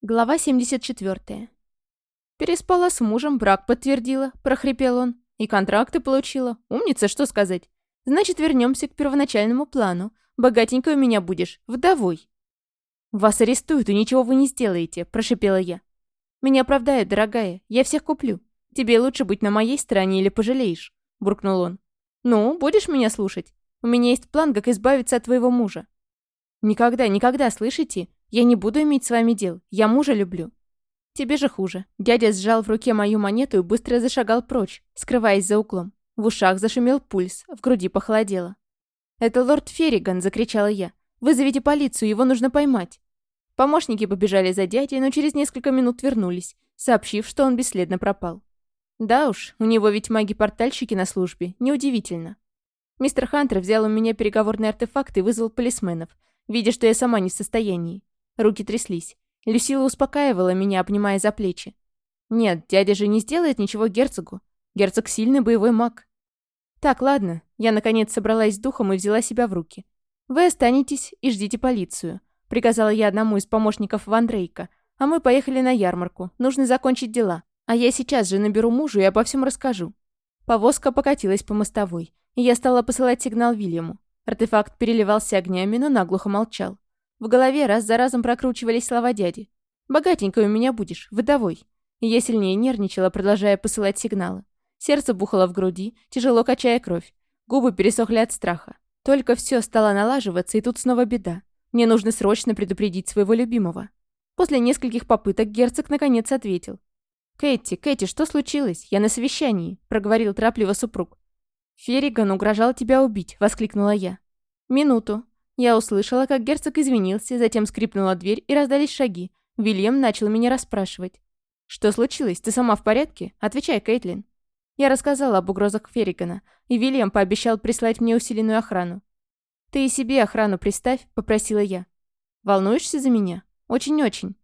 Глава 74. «Переспала с мужем, брак подтвердила», — прохрипел он. «И контракты получила. Умница, что сказать. Значит, вернемся к первоначальному плану. Богатенькой у меня будешь, вдовой». «Вас арестуют, и ничего вы не сделаете», — прошипела я. «Меня оправдают, дорогая. Я всех куплю. Тебе лучше быть на моей стороне или пожалеешь», — буркнул он. «Ну, будешь меня слушать? У меня есть план, как избавиться от твоего мужа». «Никогда, никогда, слышите? Я не буду иметь с вами дел. Я мужа люблю. Тебе же хуже. Дядя сжал в руке мою монету и быстро зашагал прочь, скрываясь за углом. В ушах зашумел пульс, в груди похолодело. «Это лорд Ферриган!» – закричала я. «Вызовите полицию, его нужно поймать!» Помощники побежали за дядей, но через несколько минут вернулись, сообщив, что он бесследно пропал. Да уж, у него ведь маги-портальщики на службе, неудивительно. Мистер Хантер взял у меня переговорный артефакт и вызвал полисменов, видя, что я сама не в состоянии. Руки тряслись. Люсила успокаивала меня, обнимая за плечи. «Нет, дядя же не сделает ничего герцогу. Герцог сильный боевой маг». «Так, ладно». Я, наконец, собралась с духом и взяла себя в руки. «Вы останетесь и ждите полицию», — приказала я одному из помощников Ван Дрейка. «А мы поехали на ярмарку. Нужно закончить дела. А я сейчас же наберу мужу и обо всем расскажу». Повозка покатилась по мостовой, и я стала посылать сигнал Вильяму. Артефакт переливался огнями, но наглухо молчал. В голове раз за разом прокручивались слова дяди. «Богатенькой у меня будешь, выдовой». Я сильнее нервничала, продолжая посылать сигналы. Сердце бухало в груди, тяжело качая кровь. Губы пересохли от страха. Только все стало налаживаться, и тут снова беда. Мне нужно срочно предупредить своего любимого. После нескольких попыток герцог наконец ответил. «Кэти, Кэти, что случилось? Я на совещании», — проговорил торопливо супруг. «Ферриган угрожал тебя убить», — воскликнула я. «Минуту», я услышала, как герцог извинился, затем скрипнула дверь и раздались шаги. Вильям начал меня расспрашивать. «Что случилось? Ты сама в порядке? Отвечай, Кейтлин». Я рассказала об угрозах Ферригана, и Вильям пообещал прислать мне усиленную охрану. «Ты и себе охрану приставь», — попросила я. «Волнуешься за меня? Очень-очень».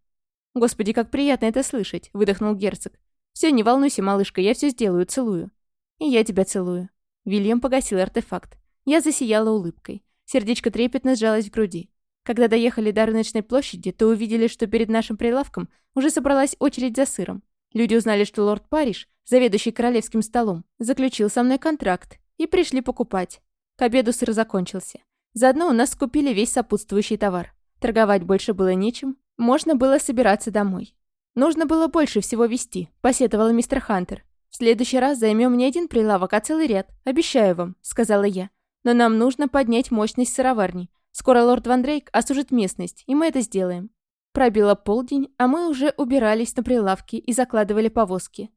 «Господи, как приятно это слышать», — выдохнул герцог. «Все, не волнуйся, малышка, я все сделаю, целую». «И я тебя целую». Вильям погасил артефакт. Я засияла улыбкой. Сердечко трепетно сжалось в груди. Когда доехали до рыночной площади, то увидели, что перед нашим прилавком уже собралась очередь за сыром. Люди узнали, что лорд Париж, заведующий королевским столом, заключил со мной контракт, и пришли покупать. К обеду сыр закончился. Заодно у нас скупили весь сопутствующий товар. Торговать больше было нечем, можно было собираться домой. Нужно было больше всего вести, посетовал мистер Хантер. В следующий раз займем не один прилавок, а целый ряд, обещаю вам, сказала я. Но нам нужно поднять мощность сыроварни. Скоро лорд Ван Дрейк осужит местность, и мы это сделаем. Пробило полдень, а мы уже убирались на прилавки и закладывали повозки.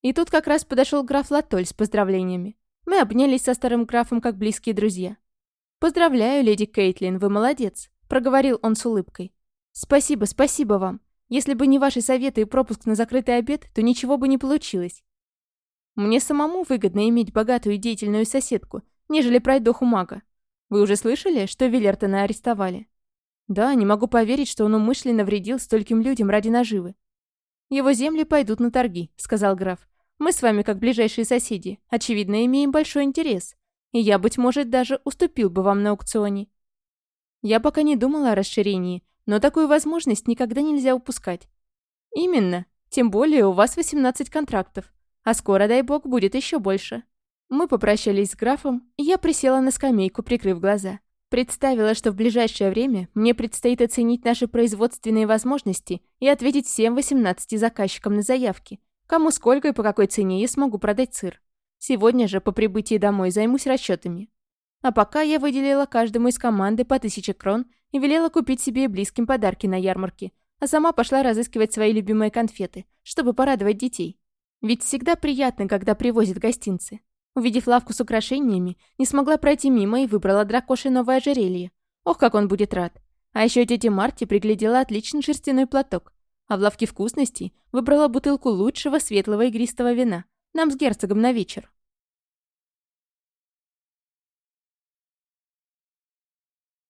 И тут как раз подошел граф Латоль с поздравлениями. Мы обнялись со старым графом как близкие друзья. «Поздравляю, леди Кейтлин, вы молодец», — проговорил он с улыбкой. «Спасибо, спасибо вам. Если бы не ваши советы и пропуск на закрытый обед, то ничего бы не получилось. Мне самому выгодно иметь богатую и деятельную соседку, нежели пройдоху мага. Вы уже слышали, что Виллертона арестовали? Да, не могу поверить, что он умышленно вредил стольким людям ради наживы. Его земли пойдут на торги, сказал граф. Мы с вами, как ближайшие соседи, очевидно, имеем большой интерес. И я, быть может, даже уступил бы вам на аукционе. Я пока не думала о расширении, но такую возможность никогда нельзя упускать. Именно. Тем более у вас 18 контрактов. А скоро, дай бог, будет еще больше. Мы попрощались с графом, и я присела на скамейку, прикрыв глаза. Представила, что в ближайшее время мне предстоит оценить наши производственные возможности и ответить всем 18 заказчикам на заявки, кому сколько и по какой цене я смогу продать сыр. Сегодня же по прибытии домой займусь расчетами. А пока я выделила каждому из команды по тысяче крон и велела купить себе и близким подарки на ярмарке, а сама пошла разыскивать свои любимые конфеты, чтобы порадовать детей. Ведь всегда приятно, когда привозят гостинцы. Увидев лавку с украшениями, не смогла пройти мимо и выбрала дракоши новое ожерелье. Ох, как он будет рад. А еще тете Марти приглядела отличный шерстяной платок. А в лавке вкусностей выбрала бутылку лучшего светлого игристого вина. Нам с герцогом на вечер.